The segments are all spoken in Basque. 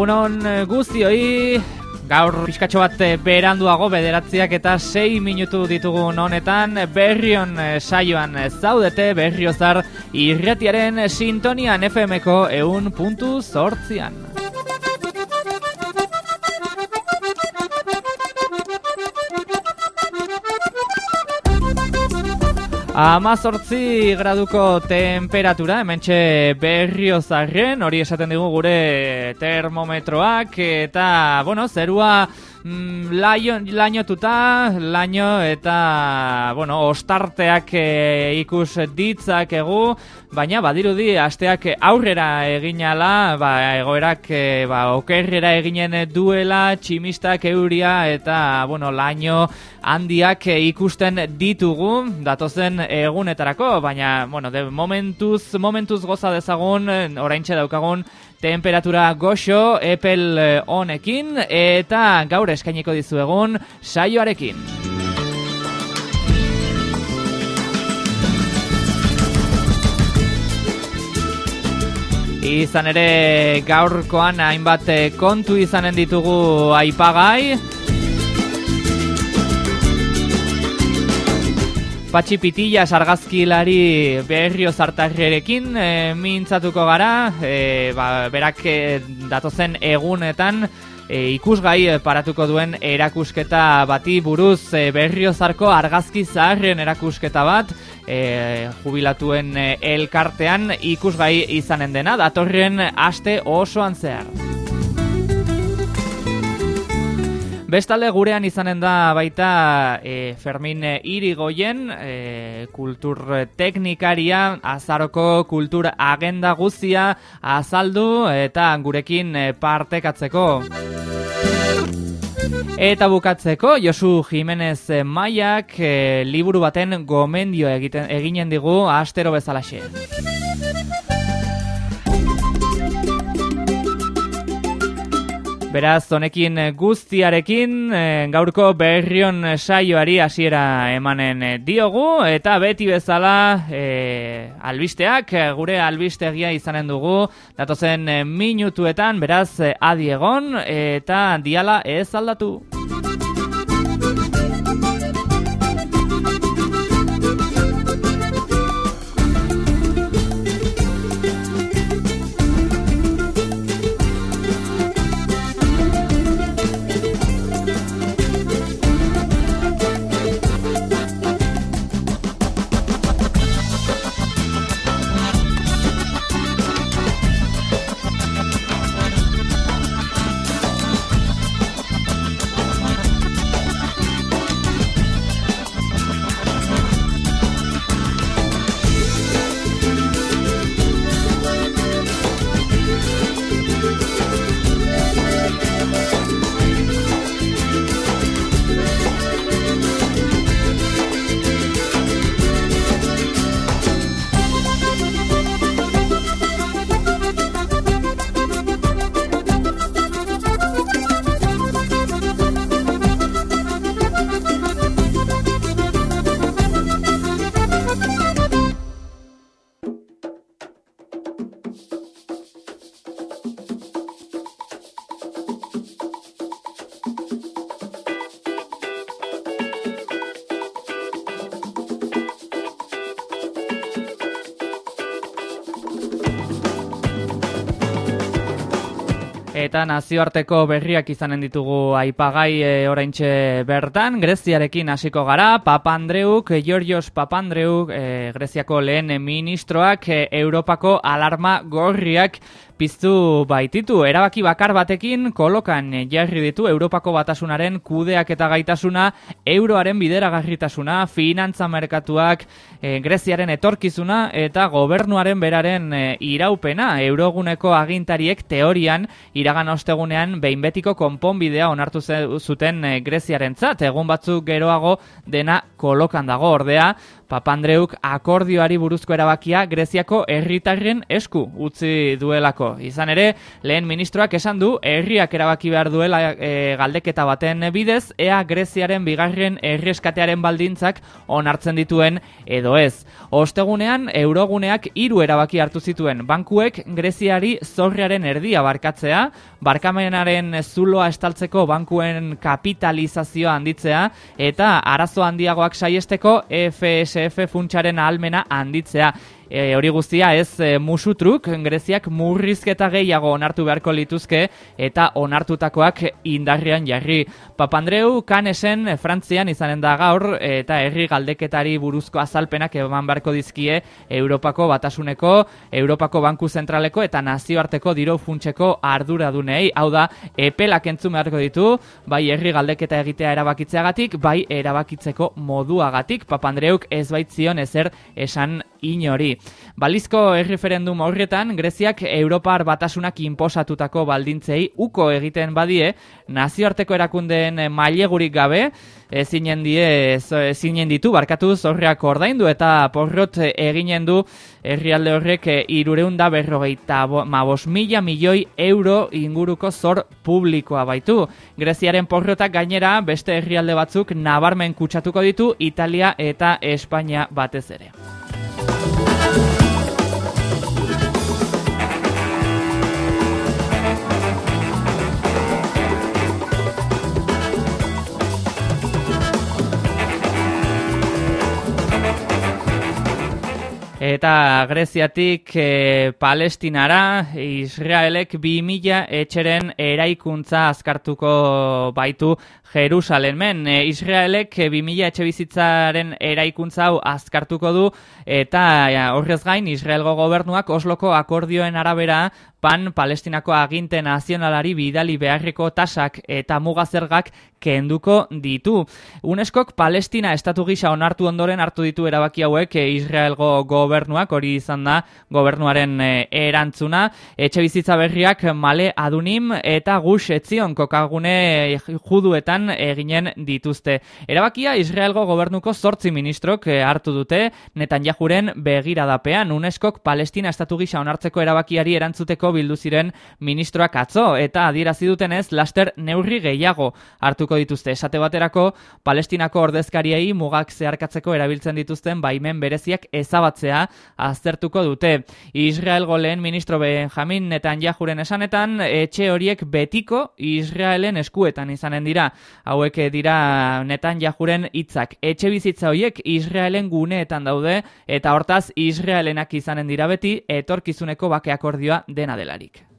Egunon eh, guztioi, gaur pixkatxo bat eh, beranduago bederatziak eta 6 minutu ditugun honetan berrion eh, saioan zaudete berriozar irretiaren sintonian FM-ko eun puntu sortzian. Amazortzi graduko temperatura, hementxe berriozarren, hori esaten digu gure termometroak, eta, bueno, zerua mm, laio, lainotuta, laino eta, bueno, ostarteak e, ikus ditzak egu, baina badirudi asteak aurrera eginala, ba, egoerak e, ba, okerrera eginen duela, tximistak euria eta, bueno, laino handiak ikusten ditugu, datozen egunetarako, baina, bueno, de momentuz, momentuz goza dezagun, orain daukagun, temperatura goxo, epel eh, honekin, eta gaur eskainiko dizuegun saioarekin. Izan ere gaurkoan hainbat eh, kontu izanen ditugu aipagai, Patxi Pitilla sargazkilari berrio zartarrerekin e, mintzatuko gara, e, ba, berak e, datozen egunetan e, ikusgai paratuko duen erakusketa bati buruz e, berrio zarko argazki zaharren erakusketa bat, e, jubilatuen elkartean ikusgai izanen dena, datorren aste osoan zehar. Bestalde gurean izanen da baita e, Fermin Irigoyen, e, kultur teknikaria, azaroko kultur agenda guzia azaldu eta gurekin e, partekatzeko. Eta bukatzeko, Josu Jimenez Maiak e, liburu baten gomendio egiten, eginen digu astero bezalaxe. Beraz, honekin guztiarekin eh, gaurko berrion saioari hasiera emanen eh, diogu eta beti bezala e, albisteak gure albistegia izanen dugu datozen minutuetan beraz adiegon eta diala ez aldatu. Eta nazioarteko berriak izanen ditugu aipagai e, oraintxe bertan, Greziarekin hasiko gara, Papandreuk, Georgios Papandreuk, e, Greziako lehen ministroak, e, Europako alarma gorriak piztu baititu. Erabaki bakar batekin kolokan jarri ditu Europako batasunaren kudeak eta gaitasuna, euroaren bideragarritasuna, finantza merkatuak, e, Greziaren etorkizuna eta gobernuaren beraren e, iraupena. Euroguneko agintariek teorian iragan ostegunean behin betiko konponbidea onartu zuten e, Greziaren zat. Egun batzuk geroago dena kolokan dago ordea, Papandreuk akordioari buruzko erabakia Greziako herritarren esku utzi duelako. Izan ere, lehen ministroak esan du, herriak erabaki behar duela e, galdeketa baten bidez, ea Greziaren bigarren erreskatearen baldintzak onartzen dituen edo ez. Ostegunean, euroguneak hiru erabaki hartu zituen bankuek Greziari zorrearen erdia barkatzea, barkamenaren zuloa estaltzeko bankuen kapitalizazioa handitzea, eta arazo handiagoak saiesteko FSF funtsaren ahalmena handitzea. E, hori guztia ez e, musutruk, Greziak murrizketa gehiago onartu beharko lituzke eta onartutakoak indarrian jarri. Papandreu kanesen Frantzian izanen da gaur eta herri galdeketari buruzko azalpenak eman beharko dizkie Europako batasuneko, Europako Banku Zentraleko eta nazioarteko diro funtseko arduradunei. Hau da, epelak entzun beharko ditu, bai herri galdeketa egitea erabakitzeagatik, bai erabakitzeko moduagatik. Papandreuk ez baitzion ezer esan inori. Balizko erreferendum horretan, Greziak Europar batasunak inposatutako baldintzei uko egiten badie, nazioarteko erakundeen mailegurik gabe, ezinen die ezinen ditu barkatu zorreak ordaindu eta porrot eginen du herrialde horrek 300 berrogeita mabos mila milioi euro inguruko zor publikoa baitu. Greziaren porrotak gainera beste herrialde batzuk nabarmen kutsatuko ditu Italia eta Espainia batez ere. Eta Greziatik e, Palestinara, Israelek 2000 etxeren eraikuntza azkartuko baitu Jerusalemen. E, Israelek 2000 etxe bizitzaren eraikuntza hau azkartuko du eta horrez gain Israelgo gobernuak Osloko akordioen arabera pan Palestinako aginte nazionalari bidali beharreko tasak eta mugazergak kenduko ditu. UNESCOk Palestina estatu gisa onartu ondoren hartu ditu erabaki hauek e, Israelgo gobernuak, hori izan da gobernuaren e, erantzuna. Etxe bizitza berriak male adunim eta gus etzion kokagune juduetan eginen dituzte. Erabakia Israelgo gobernuko zortzi ministrok e, hartu dute, netan jajuren begiradapean. UNESCok Palestina estatu gisa onartzeko erabakiari erantzuteko bildu ziren ministroak atzo eta adierazi dutenez laster neurri gehiago hartuko dituzte esate baterako Palestinako ordezkariei mugak zeharkatzeko erabiltzen dituzten baimen bereziak ezabatzea aztertuko dute Israelgo lehen ministro Benjamin Netanyahuren esanetan etxe horiek betiko Israelen eskuetan izanen dira hauek dira Netanyahuren hitzak etxe bizitza horiek Israelen guneetan daude eta hortaz Israelenak izanen dira beti etorkizuneko bake akordioa dena delarik.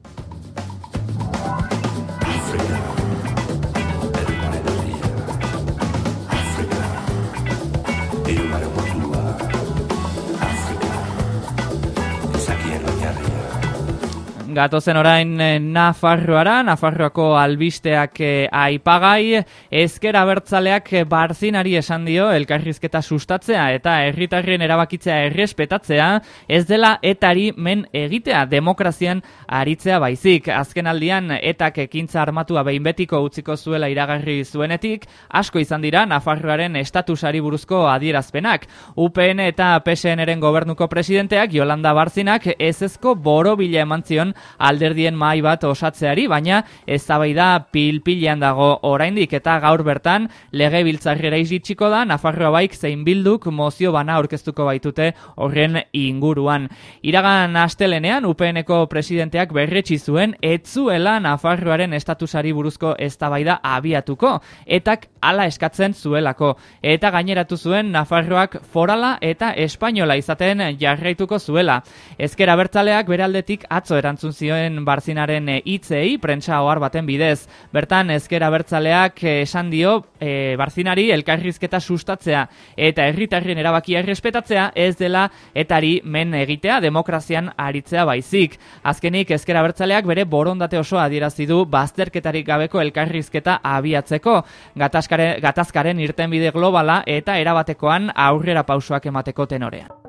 Gatozen orain eh, Nafarroara, Nafarroako albisteak eh, aipagai, ezkera bertzaleak eh, barzinari esan dio elkarrizketa sustatzea eta herritarren erabakitzea errespetatzea, ez dela etari men egitea demokrazian aritzea baizik. Azken aldian etak ekintza armatua behin betiko utziko zuela iragarri zuenetik, asko izan dira Nafarroaren estatusari buruzko adierazpenak. UPN eta PSN-eren gobernuko presidenteak Jolanda Barzinak ez ezko boro bila eman zion alderdien mai bat osatzeari, baina eztabaida pilpilean dago oraindik eta gaur bertan lege biltzarrera izitsiko da Nafarroa baik zein bilduk mozio bana aurkeztuko baitute horren inguruan. Iragan astelenean UPNeko presidenteak berretsi zuen etzuela Nafarroaren estatusari buruzko eztabaida abiatuko etak hala eskatzen zuelako eta gaineratu zuen Nafarroak forala eta espainola izaten jarraituko zuela. Ezkera bertzaleak beraldetik atzo erantzun zioen barzinaren eh, hitzei prentsa ohar baten bidez. Bertan ezkera bertzaleak eh, esan dio e, barzinari elkarrizketa sustatzea eta herritarren erabakia errespetatzea ez dela etari men egitea demokrazian aritzea baizik. Azkenik ezkera bertzaleak bere borondate oso adierazi du bazterketarik gabeko elkarrizketa abiatzeko. Gatazkaren irtenbide globala eta erabatekoan aurrera pausoak emateko tenorean.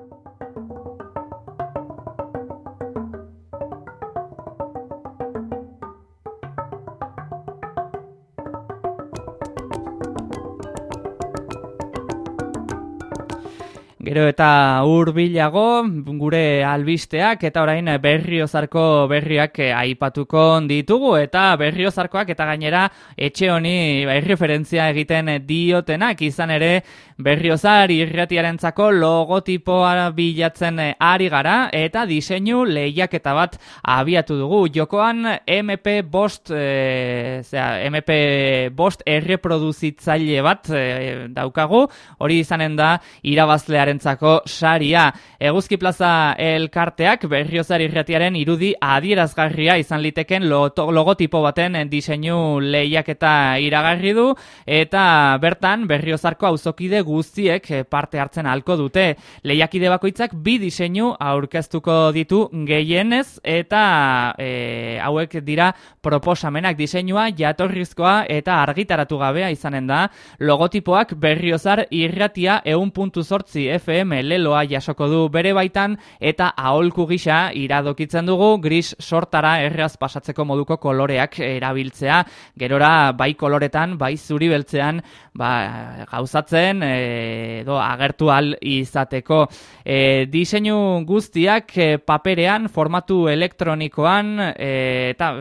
Gero eta hurbilago gure albisteak eta orain berriozarko berriak aipatuko ditugu. Eta berriozarkoak eta gainera etxe honi referentzia egiten diotenak. Izan ere berriozar irratiarentzako logotipoa bilatzen ari gara eta diseinu lehiaketa bat abiatu dugu. Jokoan MP bost, e, MP bost erreproduzitzaile bat e, daukagu, hori izanen da irabazlearentzako saria. Eguzki plaza elkarteak berriozar irratiaren irudi adierazgarria izan liteken logotipo baten diseinu lehiaketa iragarri du eta bertan berriozarko auzokide guztiek parte hartzen halko dute. Lehiakide bakoitzak bi diseinu aurkeztuko ditu gehienez eta e, hauek dira proposamenak diseinua jatorrizkoa eta argitaratu gabea izanen da logotipoak berriozar irratia eun puntu sortzi FM leloa jasoko du bere baitan eta aholku gisa iradokitzen dugu gris sortara erraz pasatzeko moduko koloreak erabiltzea. Gerora bai koloretan bai zuri beltzean ba, gauzatzen edo agertu al izateko. E, diseinu guztiak e, paperean formatu elektronikoan e, eta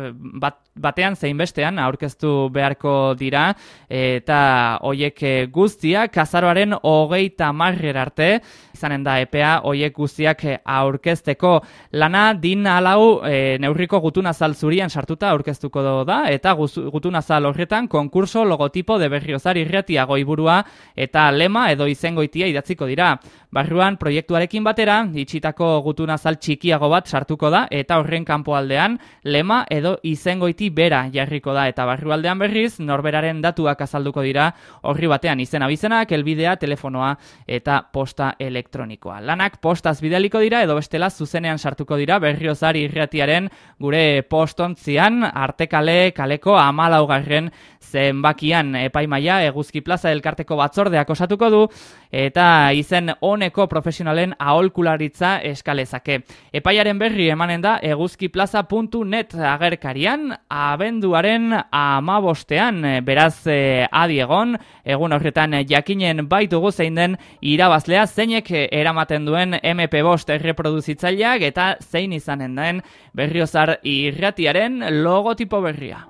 bat batean zein bestean aurkeztu beharko dira eta hoiek guztiak azaroaren hogeita marrer arte izanen da EPA hoiek guztiak aurkezteko lana din alau e, neurriko gutunazal zurian sartuta aurkeztuko da eta gutunazal horretan konkurso logotipo de berriozar irratia goiburua eta lema edo izengoitia idatziko dira. Barruan proiektuarekin batera itxitako gutunazal txikiago bat sartuko da eta horren kanpoaldean lema edo izengoitia bera jarriko da eta barrualdean berriz norberaren datuak azalduko dira horri batean izena bizenak, elbidea, telefonoa eta posta elektronikoa. Lanak postaz bidaliko dira edo bestela zuzenean sartuko dira berriozari irratiaren gure postontzian artekale kaleko amalaugarren zenbakian epaimaia eguzki plaza elkarteko batzordeak osatuko du eta izen honeko profesionalen aholkularitza eskalezake. Epaiaren berri emanen da eguzkiplaza.net agerkarian abenduaren amabostean, beraz eh, adiegon, egun horretan jakinen baitugu zein den irabazlea zeinek eramaten duen MP bost erreproduzitzaileak eta zein izanen den berriozar irratiaren logotipo berria.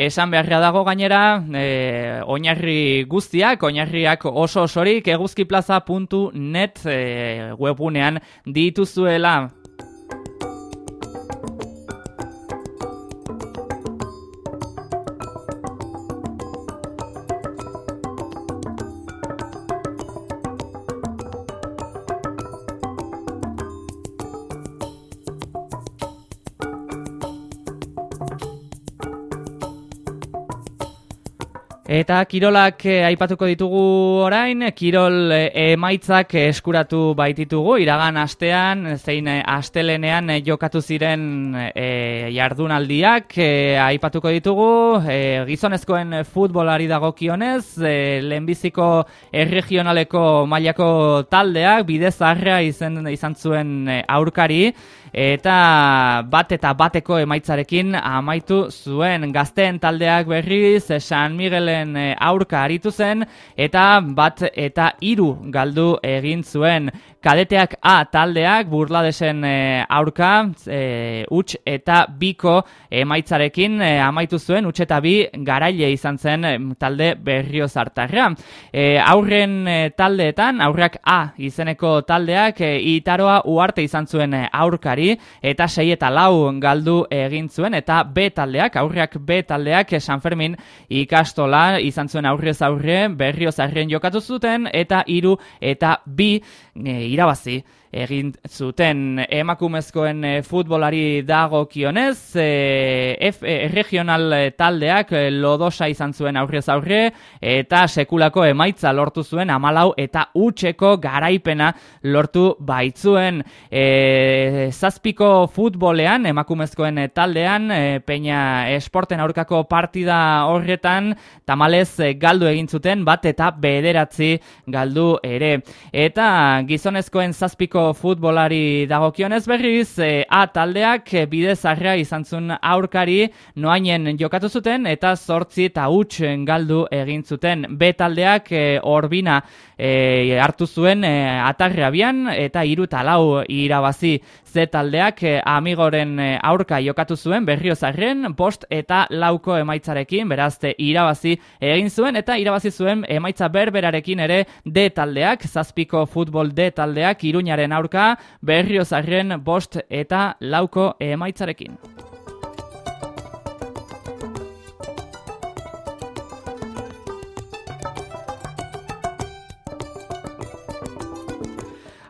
Esan beharra dago gainera, e, oinarri guztiak, oinarriak oso osorik eguzkiplaza.net e, webunean dituzuela Eta kirolak eh, aipatuko ditugu orain, kirol eh, emaitzak eskuratu baititugu, iragan astean, zein eh, astelenean jokatu ziren e, jardunaldiak, aipatuko ditugu, gizonezkoen futbolari dagokionez, e, lehenbiziko erregionaleko mailako taldeak, bidez arrea izan, izan zuen aurkari, eta bat eta bateko emaitzarekin amaitu zuen gazteen taldeak berriz San Miguelen eh, aurka aritu zen eta bat eta hiru galdu egin zuen kadeteak A taldeak burladesen e, aurka e, uts eta biko emaitzarekin e, amaitu zuen uts eta bi garaile izan zen talde berrio zartarra. E, aurren taldeetan, aurrak A izeneko taldeak e, itaroa uarte izan zuen aurkari eta sei eta lau galdu egin zuen eta B taldeak, aurrak B taldeak San Fermin ikastola izan zuen aurrez aurre berrio zarren jokatu zuten eta hiru eta bi irabazi egin zuten emakumezkoen eh, futbolari dago kionez, F, e, regional taldeak lodosa izan zuen aurrez aurre, eta sekulako emaitza lortu zuen amalau eta utxeko garaipena lortu baitzuen. E, zazpiko futbolean, emakumezkoen taldean, e, peina esporten aurkako partida horretan, tamalez galdu egin zuten bat eta bederatzi galdu ere. Eta gizonezkoen zazpiko zazpiko futbolari dagokionez berriz, e, A taldeak e, bide zarra izan zuen aurkari noainen jokatu zuten eta zortzi eta huts galdu egin zuten. B taldeak e, orbina e, hartu zuen e, atarrabian eta hiru lau irabazi Z taldeak e, amigoren aurka jokatu zuen berriozarren bost eta lauko emaitzarekin berazte irabazi egin zuen eta irabazi zuen emaitza berberarekin ere D taldeak, zazpiko futbol D taldeak iruñaren aurka berriozarren bost eta lauko emaitzarekin.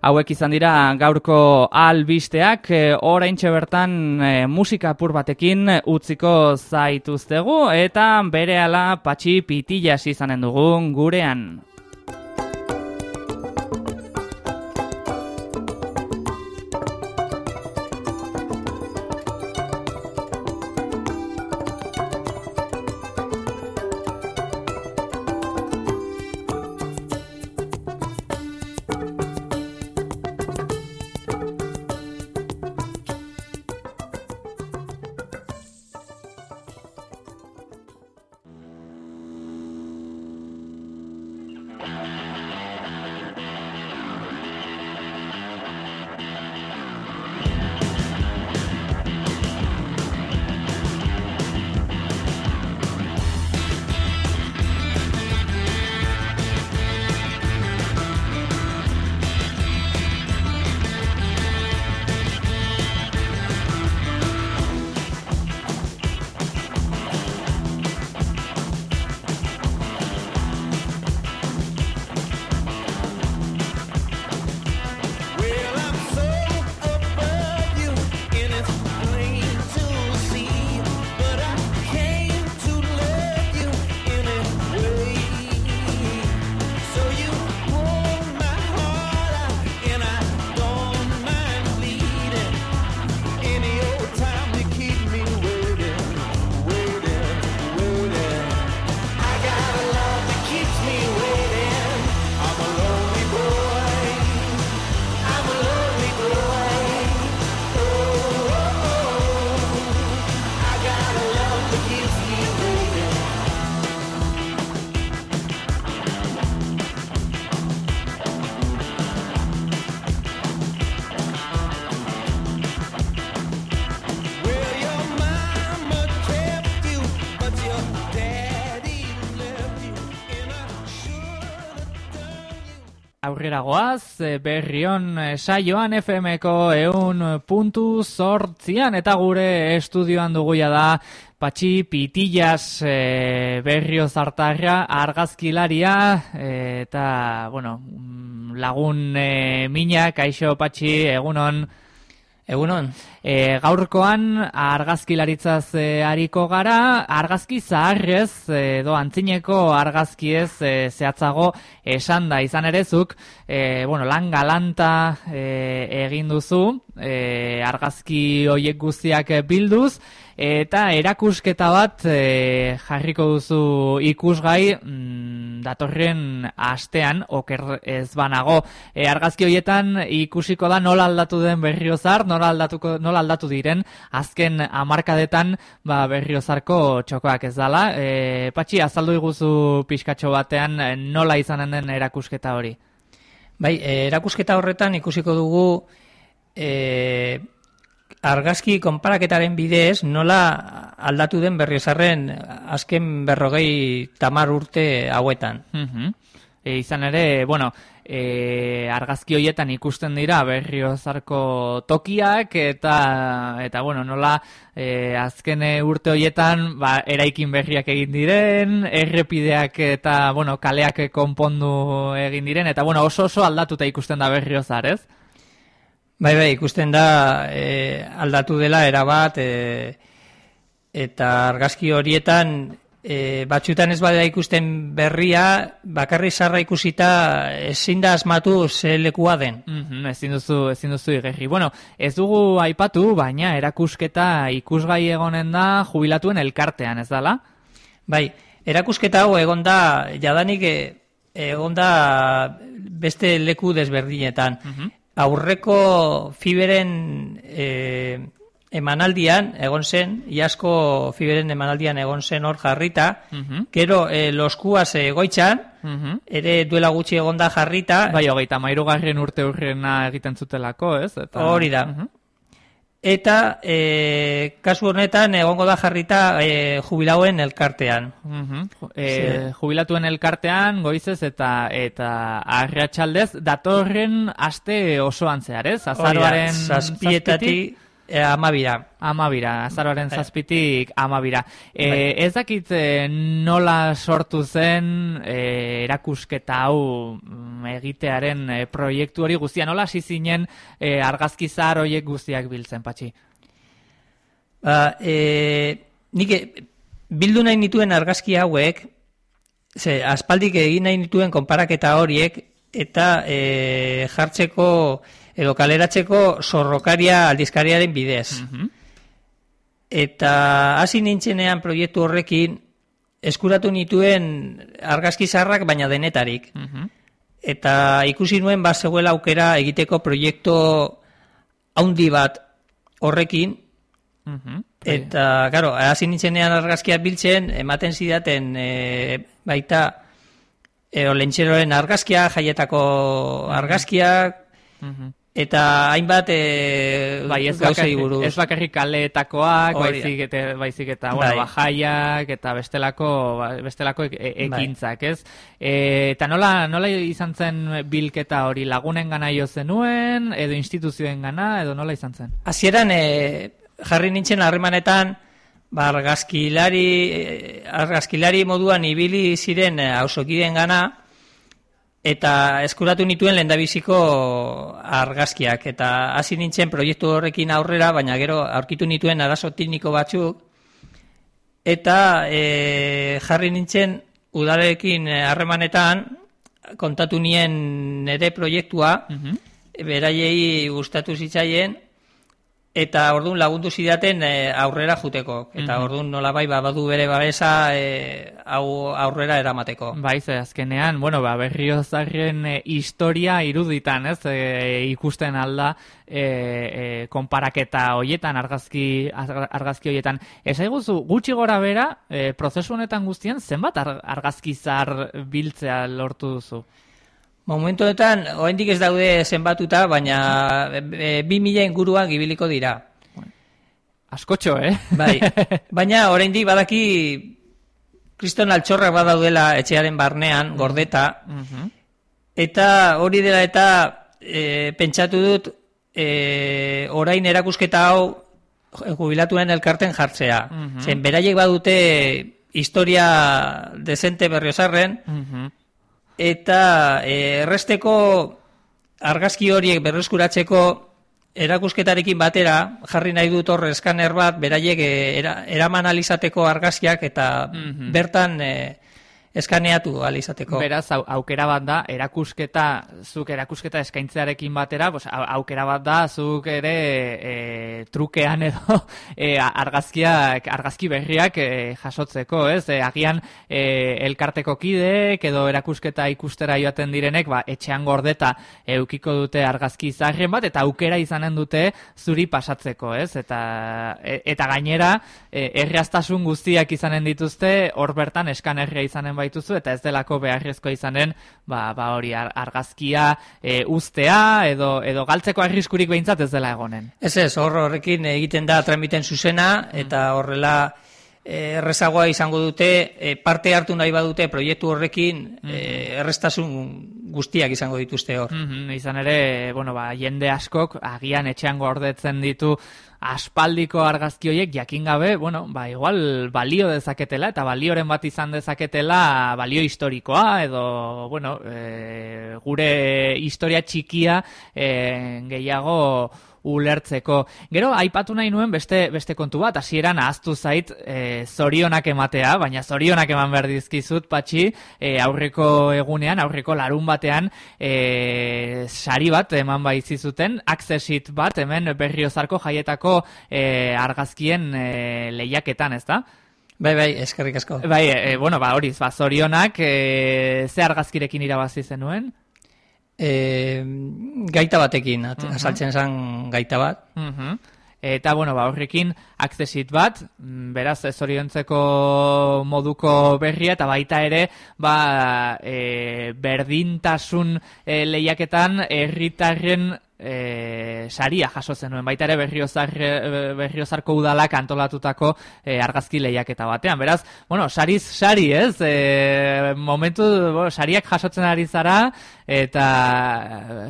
Hauek izan dira gaurko albisteak, e, oraintxe bertan e, musika apur batekin utziko zaituztegu eta berehala patxi pitilla izanen dugun gurean. Aurrera goaz, e, berrion e, saioan FM-ko eun puntu sortzian, eta gure estudioan duguia da Patxi Pitillas e, berrio zartarra argazkilaria, eta, bueno, mm, lagun e, minak, aixo Patxi, egunon, Egunon. E, gaurkoan argazkilaritzaz e, hariko gara, argazki zaharrez, edo antzineko argazkiez e, zehatzago esan da izan erezuk, e, bueno, lan galanta e, egin duzu, e, argazki hoiek guztiak bilduz, eta erakusketa bat e, jarriko duzu ikusgai mm, datorren astean oker ez banago. E, argazki hoietan ikusiko da nola aldatu den berriozar nola, aldatuko, nola aldatu diren azken amarkadetan ba, berriozarko txokoak ez dala. E, patxi azaldu iguzu pixkatxo batean nola izanen den erakusketa hori? Bai, erakusketa horretan ikusiko dugu e, argazki konparaketaren bidez nola aldatu den berriozarren azken berrogei tamar urte hauetan. Mm izan ere, bueno, e, argazki hoietan ikusten dira berriozarko tokiak eta eta bueno, nola e, azken urte hoietan ba, eraikin berriak egin diren, errepideak eta bueno, kaleak konpondu egin diren, eta bueno, oso oso aldatuta ikusten da berriozar, ez? Bai, bai, ikusten da e, aldatu dela erabat e, eta argazki horietan e, batxutan ez badea ikusten berria, bakarri sarra ikusita ezin da asmatu ze lekua den. Mm -hmm, ezin duzu, ezin duzu igerri. Bueno, ez dugu aipatu, baina erakusketa ikusgai egonen da jubilatuen elkartean, ez dala? Bai, erakusketa hau egon da, jadanik egon da beste leku desberdinetan. Mhm. Aurreko fiberen e, emanaldian egon zen, iasko fiberen emanaldian egon zen hor jarrita, Mhm. gero e, loskuaz egoitzan, Mhm. ere duela gutxi egonda jarrita, Bai, hogeita mairugarren urte urrena egiten zutelako, ez? Eta... Hori da. Mhm. Eta e, kasu honetan egongo da jarrita e, jubilauen elkartean. Mhm. Ju- E, jubilatuen elkartean goizez eta eta arratsaldez datorren aste osoan zehar, ez? Azaroaren zazpietatik e, amabira. Amabira, azaroaren Bai. zazpitik amabira. E. Ez dakit nola sortu zen e, erakusketa hau mm, egitearen e, proiektu hori guztia, nola hasi zinen e, argazkizar horiek guztiak biltzen, patxi? Ba, e, nik bildu nahi nituen argazki hauek, ze, aspaldik egin nahi nituen konparaketa horiek, eta e, jartzeko edo kaleratzeko sorrokaria aldizkariaren bidez. Mhm. Eta hasi nintzenean proiektu horrekin eskuratu nituen argazki zaharrak baina denetarik. Mhm. Eta ikusi nuen bat zegoela aukera egiteko proiektu haundi bat horrekin. Mhm. Eta, claro, hasi nintzenean argazkiak biltzen, ematen zidaten e, baita e, olentxeroren argazkia, jaietako argazkiak, Mhm. Eta hainbat e, Bai, ez gauzei buruz. ez bakarrik kaleetakoak, baizik eta, baizik eta bueno, Bai. bajaiak eta bestelako ba, bestelako e- Bai. ekintzak, ez? E, eta nola, nola izan zen bilketa hori lagunen gana jo zenuen, edo instituzioen gana, edo nola izan zen? Hasieran e, jarri nintzen harremanetan ba, argazkilari, e, argazkilari moduan ibili ziren e, hausokideen gana eta eskuratu nituen lehendabiziko argazkiak eta hasi nintzen proiektu horrekin aurrera, baina gero aurkitu nituen arazo tekniko batzuk eta e, jarri nintzen udalekin e, harremanetan kontatu nien nire proiektua, Mhm. beraiei gustatu zitzaien eta ordun lagundu zidaten e, aurrera juteko eta Mhm. ordun nolabai ba badu bere babesa e, hau aurrera eramateko. Bai, ze azkenean, bueno, ba, berriozarren e, historia iruditan, ez, e, ikusten alda e, e, konparaketa hoietan, argazki, arga- argazki hoietan. Esaiguzu, gutxi gora bera, e, prozesu honetan guztien, zenbat ar, argazkizar biltzea lortu duzu? Momentu honetan oraindik ez daude zenbatuta, baina e, 2000 inguruan ibiliko dira. Askotxo, eh? Bai. Baina oraindik badaki kriston altxorrak badaudela etxearen barnean, gordeta. Eta hori dela eta e, pentsatu dut e, orain erakusketa hau jubilatuen elkarten jartzea. Zen beraiek badute historia desente berriozarren Mhm. Eta e, erresteko argazki horiek berreskuratzeko erakusketarekin batera jarri nahi dut hor eskaner bat beraiek e, era, eraman alizateko argazkiak eta Mhm. bertan e, eskaneatu alizateko. Beraz, au, aukera bat da, erakusketa, zuk erakusketa eskaintzearekin batera, pues, au- aukera bat da, zuk ere e, trukean edo e, argazkiak, argazki berriak e, jasotzeko, ez? E, agian e, elkarteko kideek edo erakusketa ikustera joaten direnek, ba, etxean gordeta eukiko dute argazki zarren bat, eta aukera izanen dute zuri pasatzeko, ez? Eta, e, eta gainera, e, erraztasun guztiak izanen dituzte, hor bertan eskanerria izanen baituzu, eta ez delako beharrezkoa izanen, ba, ba hori ar- argazkia e, uztea, edo, edo galtzeko arriskurik behintzat ez dela egonen. Ez ez, hor horrekin egiten da tramiten zuzena, eta horrela eh, errezagoa izango dute, eh, parte hartu nahi badute proiektu horrekin, eh, errestasun guztiak izango dituzte hor. Mhm, izan ere, bueno, ba, jende askok agian etxean gordetzen ditu aspaldiko argazki horiek jakin gabe, bueno, ba, igual balio dezaketela eta balioren bat izan dezaketela balio historikoa edo, bueno, e, gure historia txikia e, gehiago ulertzeko. Gero, aipatu nahi nuen beste, beste kontu bat, hasieran ahaztu zait e, zorionak ematea, baina zorionak eman behar dizkizut, patxi, e, aurreko egunean, aurreko larun batean, e, sari bat eman baitzizuten, accessit bat, hemen berriozarko jaietako e, argazkien e, lehiaketan, ez da? Bai, bai, eskerrik asko. Bai, e, bueno, ba, horiz, ba, zorionak, e, ze argazkirekin irabazi zenuen? E, gaita batekin, at, Mhm. azaltzen zen gaita bat. Mhm. Eta, bueno, ba, horrekin akzesit bat, mm, beraz, ez oriontzeko moduko berria, eta baita ere, ba, e, berdintasun e, lehiaketan herritarren e, saria jaso zenuen, baita ere berriozar, e, berriozarko udalak antolatutako e, argazki lehiaketa batean. Beraz, bueno, sariz sari, ez? E, momentu, bueno, sariak jasotzen ari zara, eta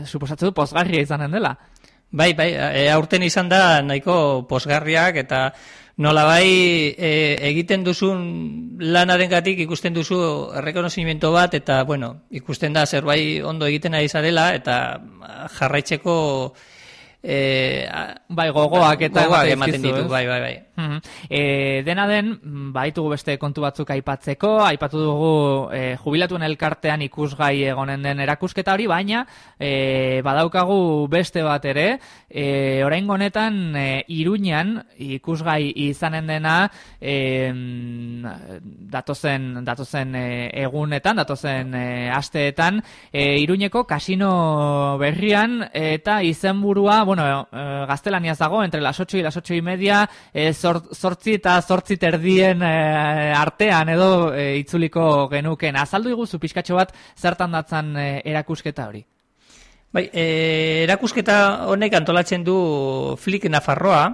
e, suposatze du pozgarria izanen dela. Bai, bai, e, aurten izan da nahiko posgarriak eta nola bai e, egiten duzun lanarengatik ikusten duzu errekonozimento bat eta bueno, ikusten da zerbait ondo egiten ari zarela eta jarraitzeko e, Bai, gogoak eta gogoak ematen ditu, bai, bai, bai. Mhm. E, dena den, mm, baitugu beste kontu batzuk aipatzeko, aipatu dugu e, jubilatuen elkartean ikusgai egonen den erakusketa hori, baina e, badaukagu beste bat ere, e, oraingo honetan e, Iruñan ikusgai izanen dena e, mm, datozen, datozen e, egunetan, datozen e, asteetan, e, Iruñeko kasino berrian eta izenburua, bueno, e, gaztelaniaz dago, entre las 8 y las 8 y media, e, zor, zortzi eta zortzi terdien e, artean edo e, itzuliko genuken. Azaldu iguzu pixkatxo bat zertan datzan erakusketa hori. Bai, e, erakusketa honek antolatzen du Flick Nafarroa,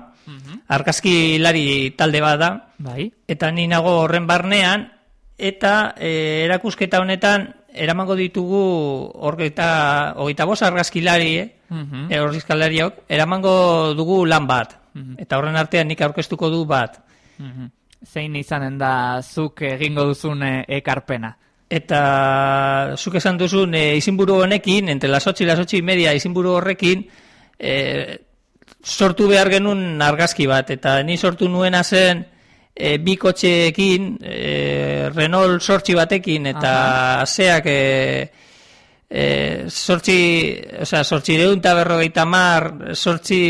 argazkilari talde bat da, Bai. eta ni nago horren barnean, eta e, erakusketa honetan eramango ditugu horgeta, hogeita bost argazkilari, eh? E, argazkilariok, eramango dugu lan bat, Mhm. eta horren artean nik aurkeztuko du bat. Mhm. Zein izanen da zuk egingo duzun e, ekarpena. Eta zuk esan duzun e, izinburu honekin, entre las 8 y las 8 y media izinburu horrekin, e, sortu behar genuen argazki bat, eta ni sortu nuena zen e, bi kotxeekin, e, Renault sortzi batekin, eta zeak e, e, sortzi, osea, sortzi deun eta berrogeita mar, sortzi...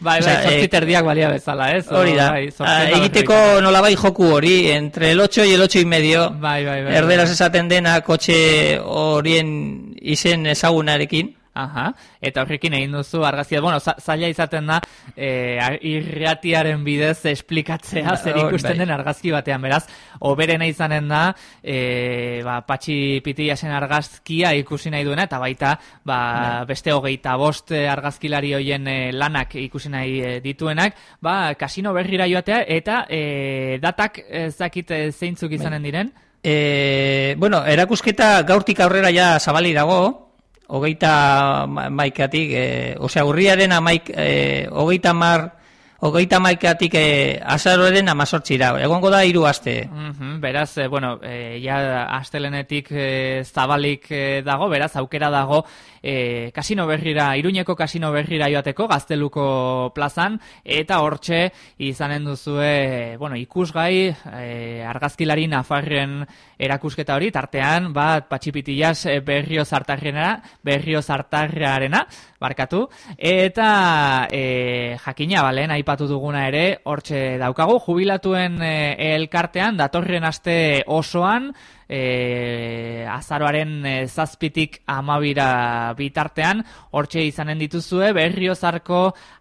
Bai, bai, osea, zortzi e, terdiak balia bezala, ez? Hori da, bai, zortzi Ah, egiteko berrogeita. nolabai joku hori, entre el 8 y el 8 y medio, Bai, bai, bai. erderaz bai. esaten dena kotxe horien izen ezagunarekin. Aha, eta horrekin egin duzu argazkia. Bueno, za- zaila izaten da e, irratiaren bidez esplikatzea zer Hor, ikusten bai. den argazki batean. Beraz, oberena izanen da e, ba, patxi pitiasen argazkia ikusi nahi duena, eta baita ba, beste hogeita bost argazkilari hoien eh, lanak ikusi nahi dituenak, ba, kasino berrira joatea, eta e, datak eh, zeintzuk izanen diren. E, bueno, erakusketa gaurtik aurrera ja zabali dago, hogeita ma- maikatik, e, osea, urriaren amaik, e, hogeita mar, hogeita maikatik e, azaroaren amazortzira. Egongo da hiru aste. Mhm, beraz, eh, bueno, eh, ja astelenetik eh, zabalik eh, dago, beraz, aukera dago eh, kasino berrira, iruñeko kasino berrira joateko, gazteluko plazan, eta hortxe izanen duzue, bueno, ikusgai, eh, argazkilari nafarren erakusketa hori, tartean, bat, patxipitillas eh, berrio zartarrena, berrio zartarrearena, barkatu, eta e, jakina, balen, aipatu duguna ere, hortxe daukagu, jubilatuen e, elkartean, datorren aste osoan, e, azaroaren e, zazpitik amabira bitartean, hortxe izanen dituzue, berriozarko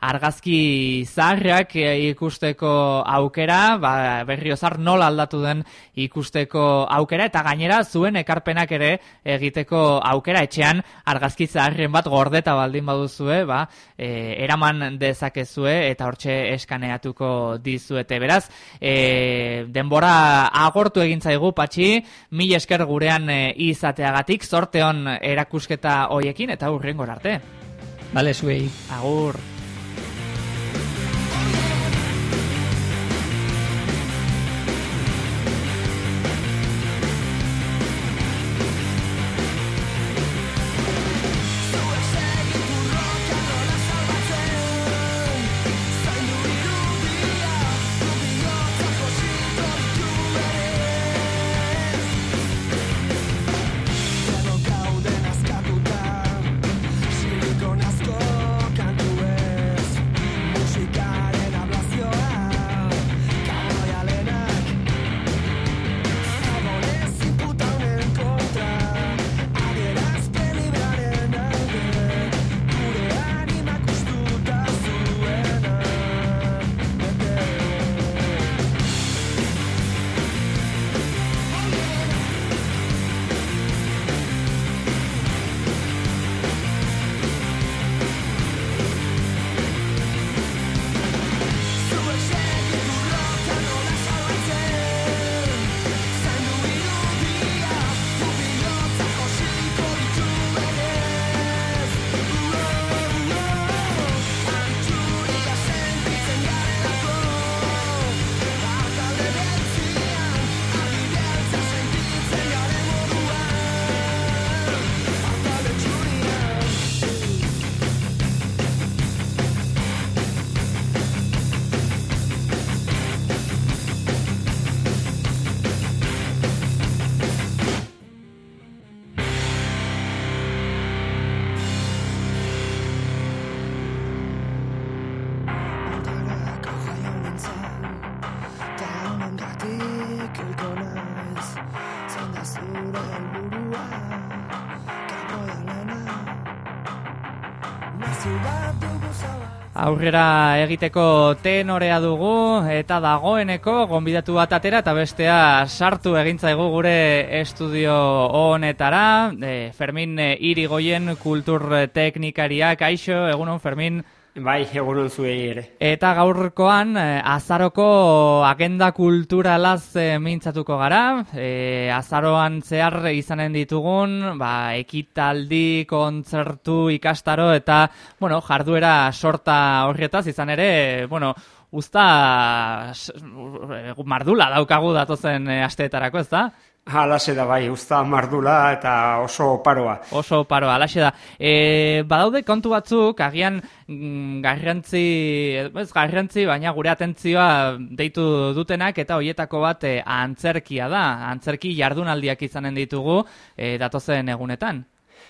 argazki zaharrak e, ikusteko aukera, ba, berriozar nola aldatu den ikusteko aukera, eta gainera zuen ekarpenak ere egiteko aukera etxean argazki zaharren bat gordeta baldin baduzue, ba, e, eraman dezakezue eta hortxe eskaneatuko dizuete. Beraz, e, denbora agortu egin zaigu patxi, mil esker gurean e, izateagatik, zorte hon erakusketa hoiekin eta hurrengor arte. Bale, zuei. Agur. Aurrera egiteko tenorea dugu eta dagoeneko gonbidatu bat atera eta bestea sartu egintzaigu gure estudio honetara. E, Fermin Irigoyen kultur teknikariak, aixo, egunon Fermin. Bai, egunon zuei ere. Eta gaurkoan, eh, azaroko agenda kulturalaz eh, mintzatuko gara. Eh, azaroan zehar izanen ditugun, ba, ekitaldi, kontzertu, ikastaro, eta, bueno, jarduera sorta horrietaz izan ere, bueno, usta mardula daukagu datozen asteetarako, ez da? Alaxe da bai, usta mardula eta oso paroa. Oso paroa, alaxe da. E, badaude kontu batzuk, agian mm, garrantzi, ez garrantzi, baina gure atentzioa deitu dutenak eta hoietako bat e, antzerkia da. Antzerki jardunaldiak izanen ditugu e, datozen egunetan.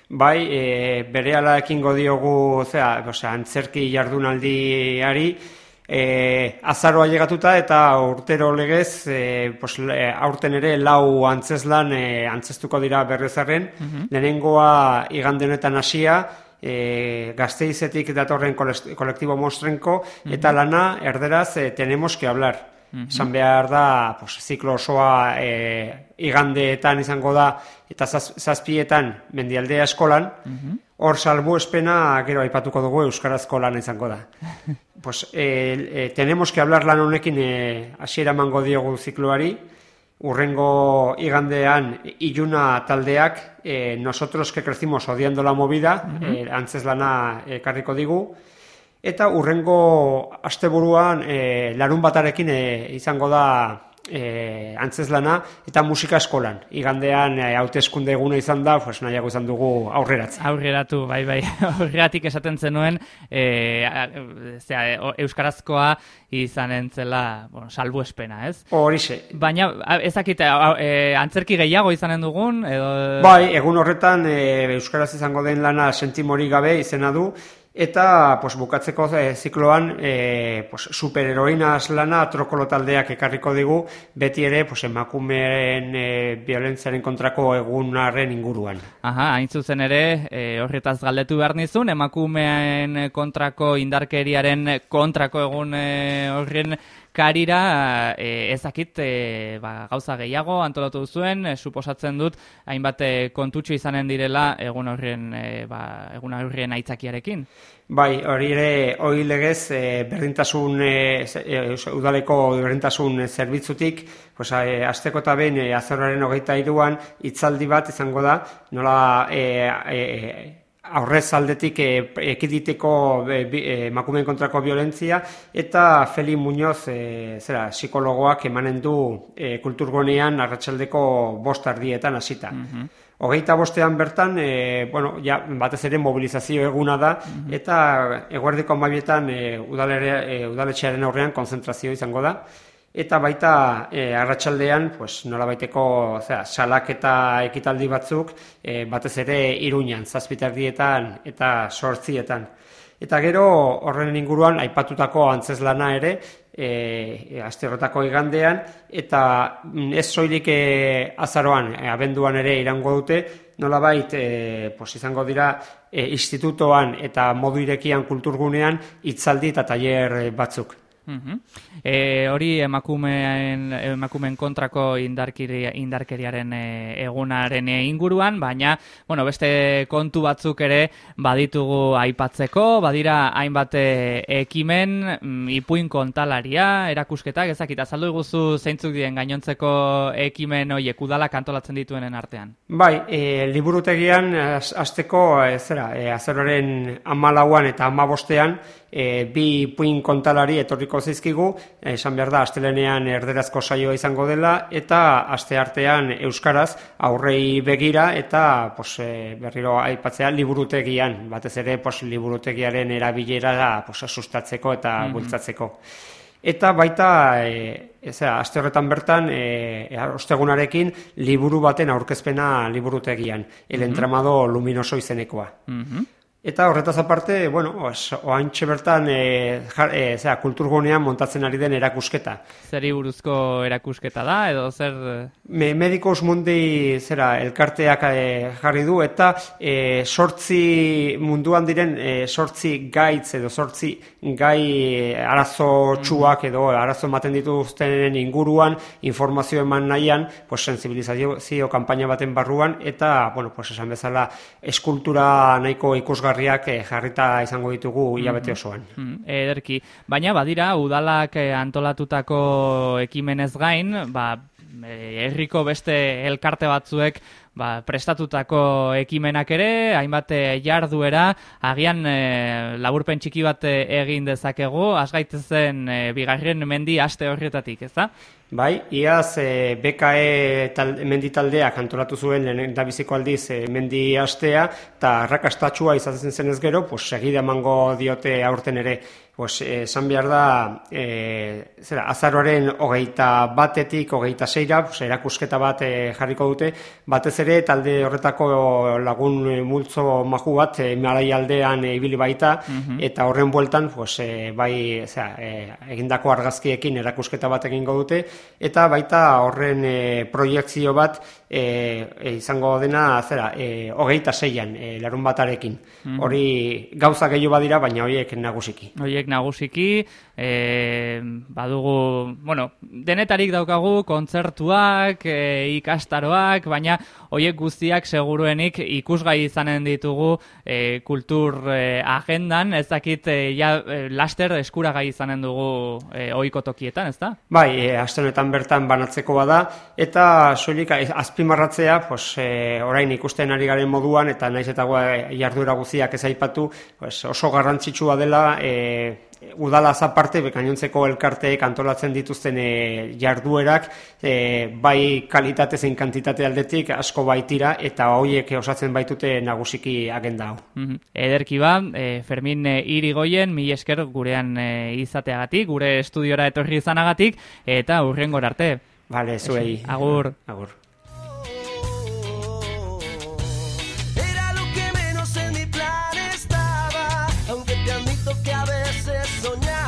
Bai, e, bere ala ekingo diogu, zera, antzerki jardunaldiari, e, azaroa llegatuta eta urtero legez e, pos, aurten ere lau antzeslan e, antzestuko dira berrezarren mm -hmm. lehenengoa igande honetan hasia e, gazteizetik datorren kolektibo mostrenko eta lana erderaz e, tenemos que hablar. Esan behar da, pues, ziklo osoa e, igandeetan izango da, eta zaz, zazpietan mendialdea eskolan, hor salbu espena, gero aipatuko dugu Euskarazko lan izango da. pues, e, tenemos que hablar lan honekin e, asiera mango diogu zikloari, urrengo igandean iluna taldeak, e, nosotros que crecimos odiando la movida, uh -huh. e, antzes lana e, karriko digu, Eta urrengo asteburuan e, larun batarekin e, izango da e, antzeslana eta musika eskolan. Igandean e, hauteskunde eguna izan da, pues, nahiago izan dugu aurreratzen. Aurreratu, bai, bai, aurreratik esaten zenuen, e, zera, euskarazkoa izan entzela, bueno, salbu espena, ez? Horixe. Baina, ezakite, e, antzerki gehiago izanen dugun? Edo... Bai, egun horretan e, euskaraz izango den lana sentimori gabe izena du, Eta pues, bukatzeko e, zikloan e, pues, superheroinaz lana trokolo taldeak ekarriko digu, beti ere pues, emakumeen e, violentziaren kontrako egunaren inguruan. Aha, hain zuzen ere, e, horretaz galdetu behar nizun, emakumeen kontrako indarkeriaren kontrako egun e, horren karira e, ezakit e, ba, gauza gehiago antolatu zuen, e, suposatzen dut hainbat kontutxo izanen direla egun horren e, ba, egun horren aitzakiarekin. Bai, hori ere hori legez e, berdintasun e, udaleko berdintasun zerbitzutik, pues e, asteko ta ben e, azarraren 23an hitzaldi bat izango da, nola e, e, aurrez aldetik e, ekiditeko e, kontrako violentzia eta Feli Muñoz e, zera, psikologoak emanen du e, kulturgonean arratsaldeko bost ardietan hasita. Mm Hogeita bostean bertan, e, bueno, ja, batez ere mobilizazio eguna da, eta eguerdiko amabietan e, e, udaletxearen aurrean konzentrazio izango da eta baita e, arratsaldean pues nola baiteko, osea, salak eta ekitaldi batzuk e, batez ere Iruinan, dietan eta sortzietan. Eta gero horren inguruan aipatutako antzeslana ere, e, e igandean eta mm, ez soilik e, azaroan, e, abenduan ere irango dute, nolabait e, pues izango dira e, institutoan eta modu irekian kulturgunean hitzaldi eta tailer batzuk. E, hori emakumeen, emakumeen kontrako indarkeria, indarkeriaren e, egunaren inguruan, baina bueno, beste kontu batzuk ere baditugu aipatzeko, badira hainbat ekimen, mm, ipuin kontalaria, erakusketak, ezakita, azaldu iguzu zeintzuk dien gainontzeko ekimen horiek udalak antolatzen dituenen artean? Bai, e, liburutegian azteko, e, zera, e, azeroren amalauan eta amabostean, e, bi puin kontalari etorriko zizkigu, esan behar da, astelenean erderazko saioa izango dela, eta aste artean euskaraz aurrei begira, eta pos, e, berriro aipatzea liburutegian, batez ere pos, liburutegiaren erabilera pos, sustatzeko eta mm bultzatzeko. Eta baita, e, ezea, aste horretan bertan, e, ostegunarekin, liburu baten aurkezpena liburutegian, el entramado luminoso izenekoa. Mm Eta horretaz aparte, bueno, oantxe bertan e, jar, e, zera, kulturgunean montatzen ari den erakusketa. Zeri buruzko erakusketa da, edo zer... Me, Medikos mundi zera, elkarteak e, jarri du, eta e, sortzi munduan diren e, sortzi gaitz edo sortzi gai arazo txuak edo arazo ematen dituzten inguruan informazio eman nahian, pues, sensibilizazio kampaina baten barruan, eta, bueno, pues, esan bezala, eskultura nahiko ikusgarri ikusgarriak eh, jarrita izango ditugu mm-hmm. hilabete osoan. Mm Ederki, baina badira udalak eh, antolatutako ekimenez gain, ba eh, herriko beste elkarte batzuek ba, prestatutako ekimenak ere, hainbat jarduera, agian e, laburpen txiki bat egin dezakegu, asgaitezen e, bigarren mendi aste horretatik, ez da? Bai, iaz e, BKE tal, mendi taldeak antolatu zuen lehen da biziko aldiz e, mendi astea, eta rakastatxua izatzen zen ez gero, pues, segide emango diote aurten ere pues, eh, esan behar da, e, zera, azaroaren hogeita batetik, hogeita zeira, pues, erakusketa bat e, jarriko dute, batez ere, talde horretako lagun multzo maju bat, e, aldean ibili baita, mhm. eta horren bueltan, pues, e, bai, zera, e, egindako argazkiekin erakusketa bat egingo dute, eta baita horren e, proiektzio bat, e, izango dena, zera, e, hogeita zeian, e, larun batarekin. Mhm. Hori, gauza gehiago badira, baina horiek nagusiki. Horiek nagusiki, e, badugu, bueno, denetarik daukagu kontzertuak, e, ikastaroak, baina hoiek guztiak seguruenik ikusgai izanen ditugu e, kultur e, agendan, ez dakit e, ja, laster eskuragai izanen dugu e, oiko tokietan, ez da? Bai, e, astenetan bertan banatzeko bada, eta soilik azpimarratzea, pues, e, orain ikusten ari garen moduan, eta naiz eta jarduera guztiak ez aipatu, pues, oso garrantzitsua dela, e, udala aparte bekainontzeko elkarteek antolatzen dituzten e, jarduerak e, bai kalitate zein kantitate aldetik asko baitira eta hoiek osatzen baitute nagusiki agenda hau. Mm Ederki ba, e, Fermin e, Irigoien mi esker gurean e, izateagatik, gure estudiora etorri izanagatik eta urrengor arte. Vale, zuei. Agur. Agur. soñar.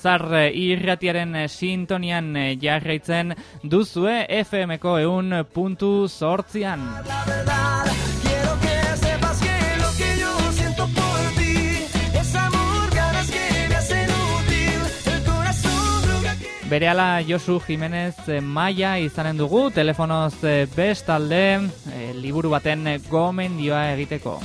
Berriozar eh, irratiaren eh, sintonian eh, jarraitzen duzue FMko eun puntu sortzian. Berehala Josu Jimenez Maia izanen dugu, telefonoz bestalde, liburu baten gomendioa egiteko.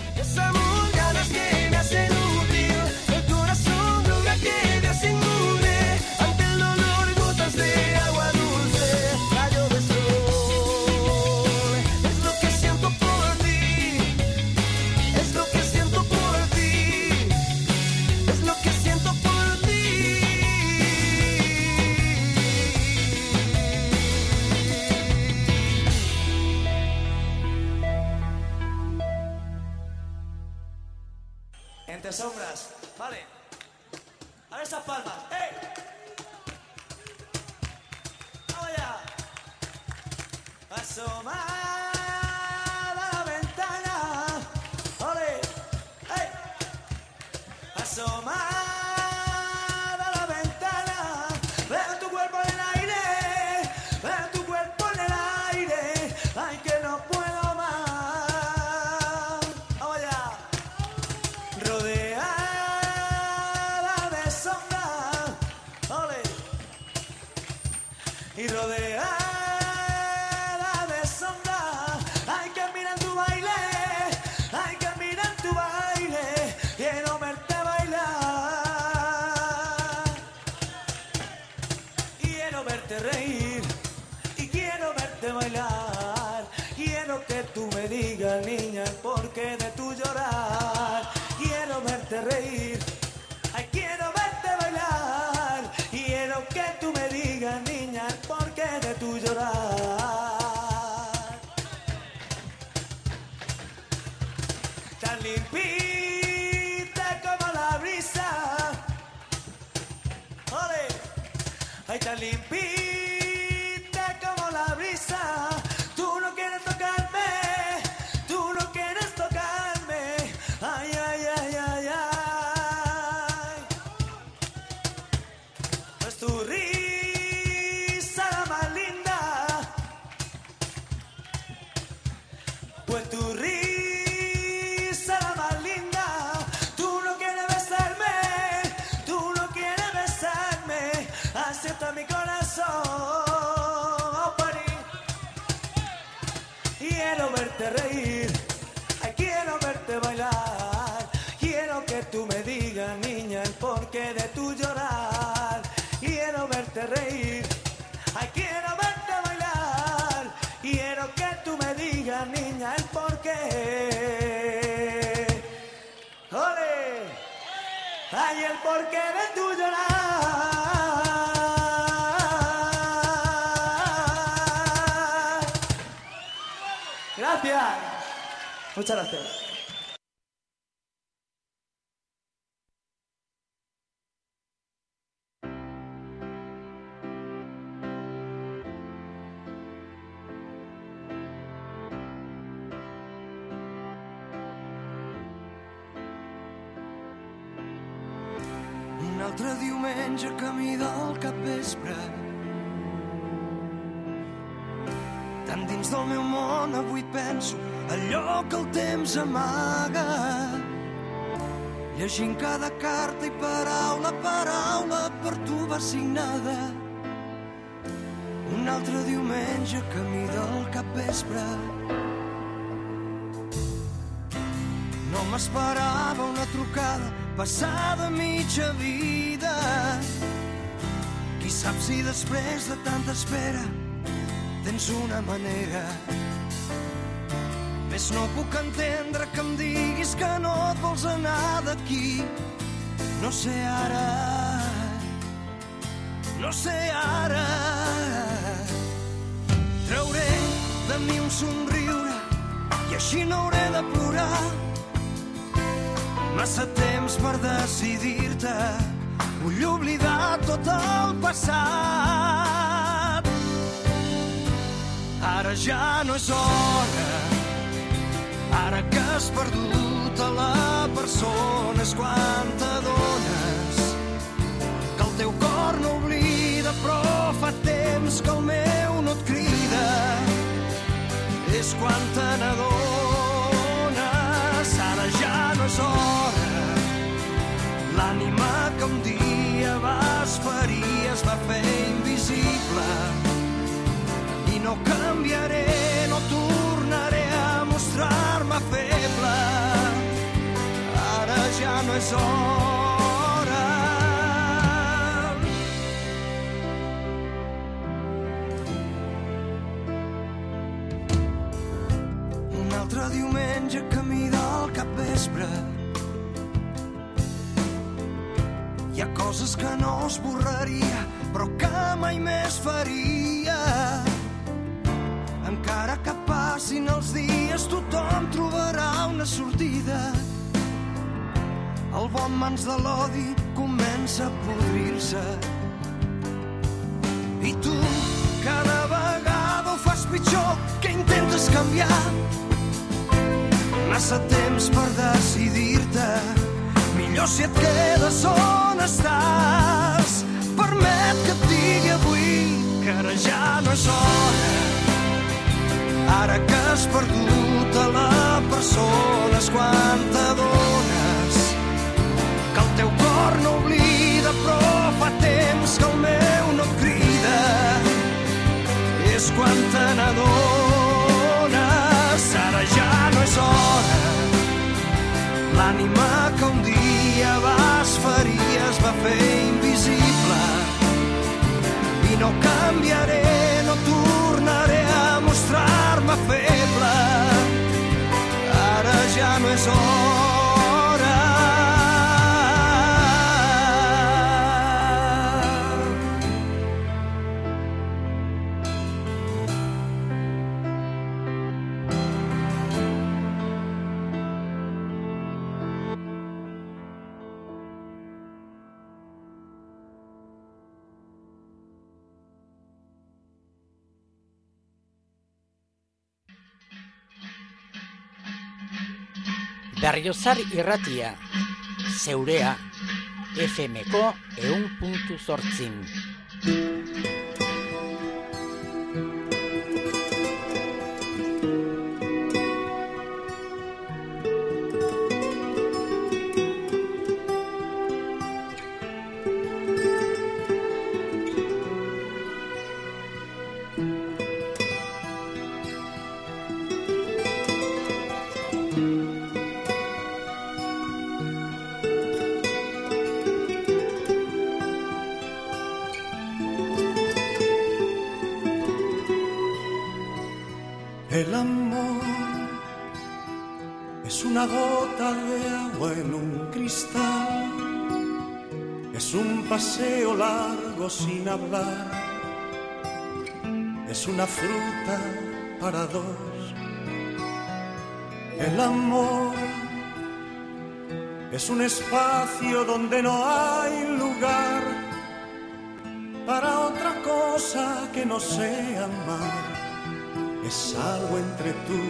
Limpita como la brisa. ¡Ole! Ay, tan limpita verte bailar. Quiero que tú me digas, niña, el porqué de tu llorar. Quiero verte reír, ay, quiero verte bailar. Quiero que tú me digas, niña, el porqué. ¡Ole! ¡Ay, el porqué de tu llorar! Gracias. Muchas gracias. Paraula per tu va signada Un altre diumenge camí del capvespre No m'esperava una trucada passada mitja vida. Qui sap si després de tanta espera tens una manera. Més no puc entendre que em diguis que no et vols anar d'aquí. No sé ara, no sé ara. Trauré de mi un somriure i així no hauré de plorar. Massa temps per decidir-te Vull oblidar tot el passat Ara ja no és hora Ara que has perdut a la persona és quan t'adones que el teu cor no oblida però fa temps que el meu no et crida. És quan te n'adones ara ja no és hora. L'ànima que un dia vas ferir es va fer invisible. I no canviaré, no tornaré a mostrar-me feble és hora Un altre diumenge camí del capvespre. Hi ha coses que no esborraria però que mai més faria. Encara que passin els dies tothom trobarà una sortida el bon mans de l'odi comença sense podrir-se. I tu cada vegada ho fas pitjor que intentes canviar. Massa temps per decidir-te, millor si et quedes on estàs. Permet que et digui avui que ara ja no és hora. Ara que has perdut a la persona és quan teu cor no oblida però fa temps que el meu no et crida és quan te n'adones ara ja no és hora l'ànima que un dia vas ferir es va fer invisible i no canviaré, no tornaré a mostrar-me feble. Ara ja no és hora. Berriozar irratia, zeurea, FMko eun puntu zortzin. Sin hablar, es una fruta para dos. El amor es un espacio donde no hay lugar para otra cosa que no sea amar es algo entre tú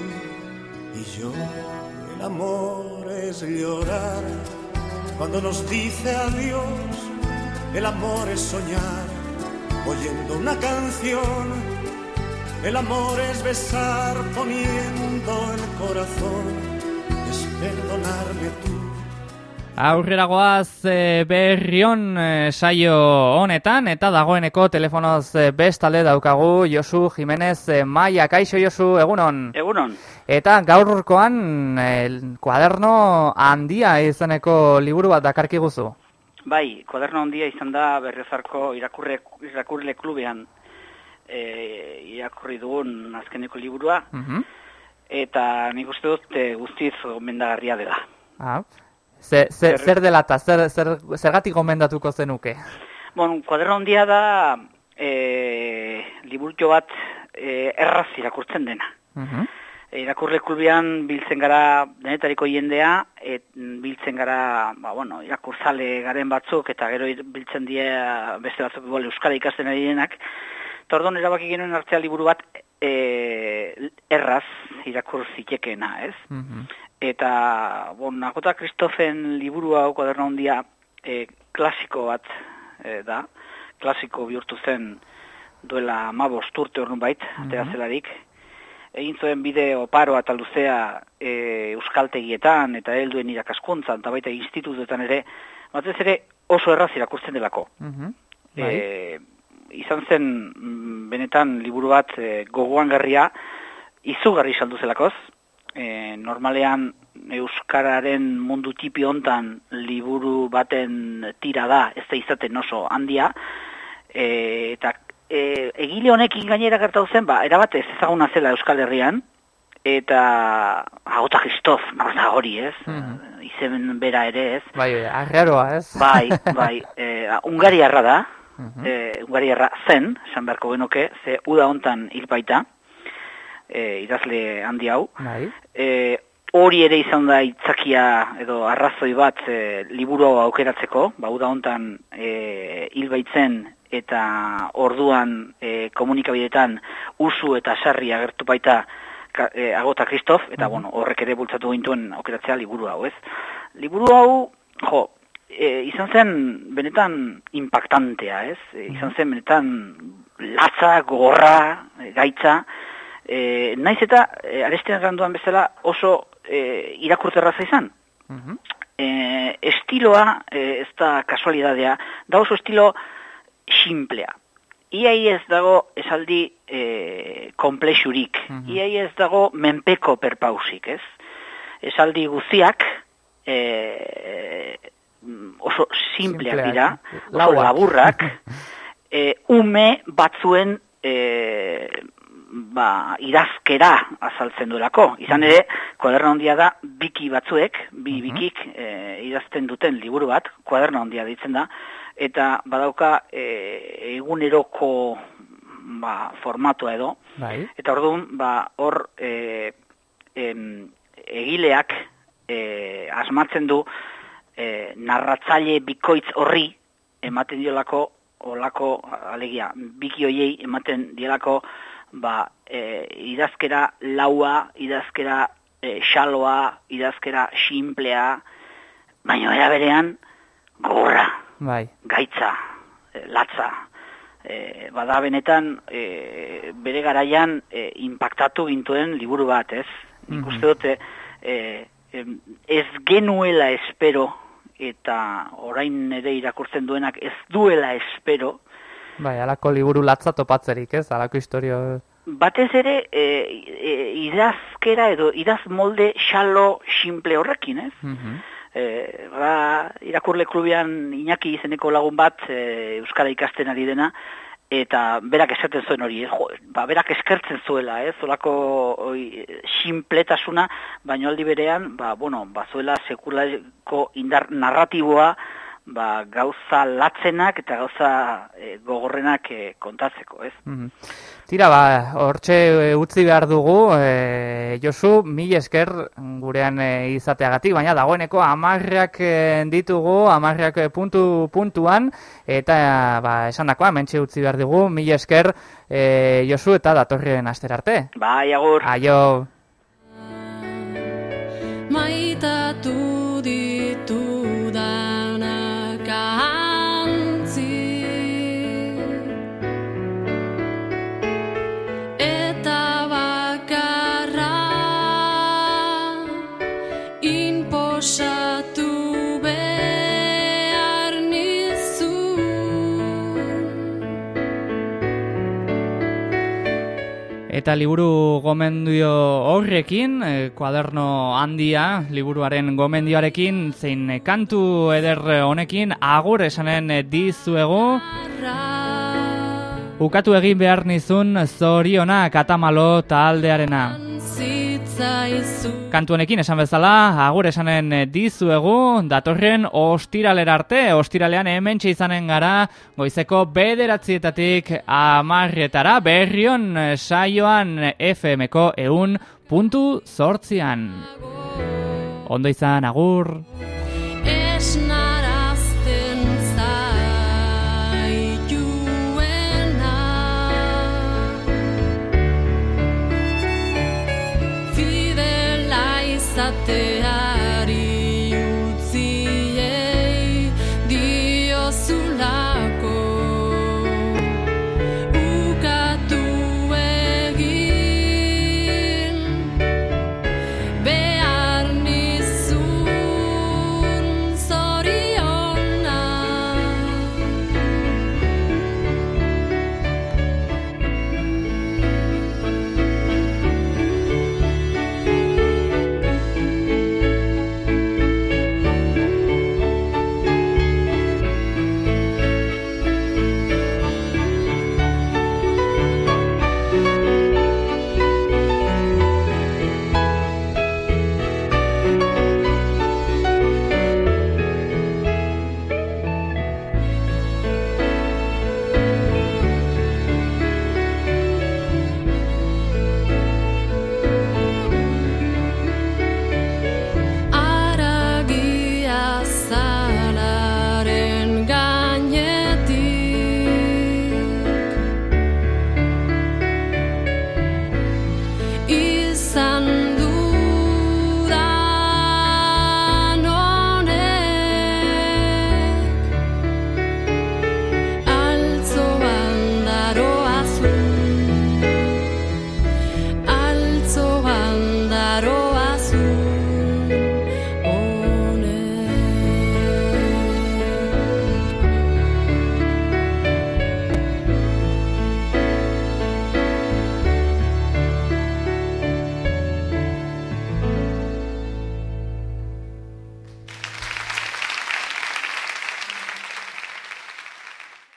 y yo. El amor es llorar cuando nos dice adiós. El amor es soñar oyendo una canción. El amor es besar poniendo el corazón. Es perdonarme tú. Aurrera goaz e, berrion e, saio honetan, eta dagoeneko telefonoz e, bestale daukagu Josu Jimenez e, Maia, kaixo Josu, egunon. Egunon, Eta gaurkoan e, kuaderno handia izeneko liburu bat dakarki guzu. Bai, kuaderno handia izan da berriozarko irakurre, irakurle klubean e, irakurri dugun azkeneko liburua, Mhm. eta nik uste dut e, guztiz gomendagarria dela. Ah. Ze, ze, Zer- zer dela eta zer, zer, zergatik gomendatuko zenuke? Bon, kuaderno handia da e, liburutxo bat e, erraz irakurtzen dena. Mhm. E, irakurle klubean biltzen gara denetariko jendea, et, biltzen gara, ba, bueno, irakurzale garen batzuk, eta gero biltzen die beste batzuk igual euskara ikasten ari denak. Eta orduan erabaki genuen hartzea liburu bat e, erraz irakur zitekeena, ez? Mhm. Eta, bon, Agota Kristofen liburu hau kuaderno handia e, klasiko bat e, da, klasiko bihurtu zen duela mabost urte horren bait, atera zelarik. Egin zuen bide oparoa eta luzea e, euskaltegietan eta helduen irakaskuntzan eta baita institutuetan ere, batez ere oso erraz irakurtzen delako. Mhm. Bai. E, izan zen mm, benetan liburu bat e, gogoangarria izugarri saldu zelakoz. E, normalean euskararen mundu tipi hontan liburu baten tira da, ez da izaten oso handia. E, eta e, egile honekin gainera gertatu zen, ba, erabat ez ezaguna zela Euskal Herrian, eta agota Kristof, nor da hori ez, Mhm. izen bera ere ez, Bai, arraroa, ez? Bai, bai, e, Ungariarra da, Mhm. e, Ungariarra zen, esan beharko genuke, ze uda hontan hil baita, e, idazle handi hau. Bai. E, hori ere izan da itzakia edo arrazoi bat e, liburu aukeratzeko, ba, uda hontan e, hil baitzen eta orduan e, komunikabidetan usu eta sarri agertu baita ka, e, agota Kristof, eta bueno, horrek ere bultzatu gintuen aukeratzea liburu hau, ez? Liburu hau, jo, e, izan zen benetan impactantea, ez? E, izan zen benetan latza, gorra, e, gaitza, e, naiz eta e, arestean randuan bezala oso e, irakurterraza izan. E, estiloa, e, ez da kasualidadea, da oso estilo simplea. Iai ez dago esaldi e, komplexurik, iai ez dago menpeko perpausik, ez? Esaldi guziak e, oso simpleak dira, oso laburrak, e, ume batzuen e, ba, idazkera azaltzen duelako. Izan ere, kuaderno handia da, biki batzuek, bi bikik e, idazten duten liburu bat, kuaderno handia ditzen da, eta badauka e, eguneroko ba, formatua edo, Bai. Eta orduan, ba, hor e, em, egileak e, asmatzen du e, narratzaile bikoitz horri ematen diolako olako alegia biki hoiei ematen diolako ba, e, idazkera laua, idazkera e, xaloa, idazkera simplea, baina era berean gorra, Bai. gaitza, e, latza, e, bada benetan e, bere garaian e, impactatu gintuen liburu bat, ez? Nik Mhm. uste dute e, ez genuela espero eta orain ere irakurtzen duenak ez duela espero, Bai, alako liburu latza topatzerik, ez? Alako historio... batez ere e, e, idazkera edo idaz molde xalo simple horrekin, ez? Mhm. E, ba, irakurle klubian Iñaki izeneko lagun bat e, Euskara ikasten ari dena, eta berak esaten zuen hori, eh, jo, ba, berak eskertzen zuela, ez, zolako oi, simpletasuna, baino aldi berean, ba, bueno, ba, zuela sekulako indar narratiboa, ba, gauza latzenak eta gauza e, gogorrenak e, kontatzeko, ez? Mhm. Tira, ba, hortxe utzi behar dugu, e, Josu, mil esker gurean e, izateagatik, baina dagoeneko amarrak e, ditugu, amarrak puntu puntuan, eta ba, esan dakoa, mentxe utzi behar dugu, mil esker e, Josu eta datorren aster arte. Bai, agur. Aio! maitatu Eta liburu gomendio horrekin, eh, kuaderno handia, liburuaren gomendioarekin, zein kantu eder honekin, agur esanen dizuegu, ukatu egin behar nizun zoriona katamalo taldearena. Zitzaizu Kantu honekin esan bezala, agur esanen dizuegu, datorren ostiralera arte, ostiralean hemen izanen gara, goizeko bederatzietatik amarretara, berrion saioan FMko eun puntu zortzian. Ondo izan, agur! esnarazten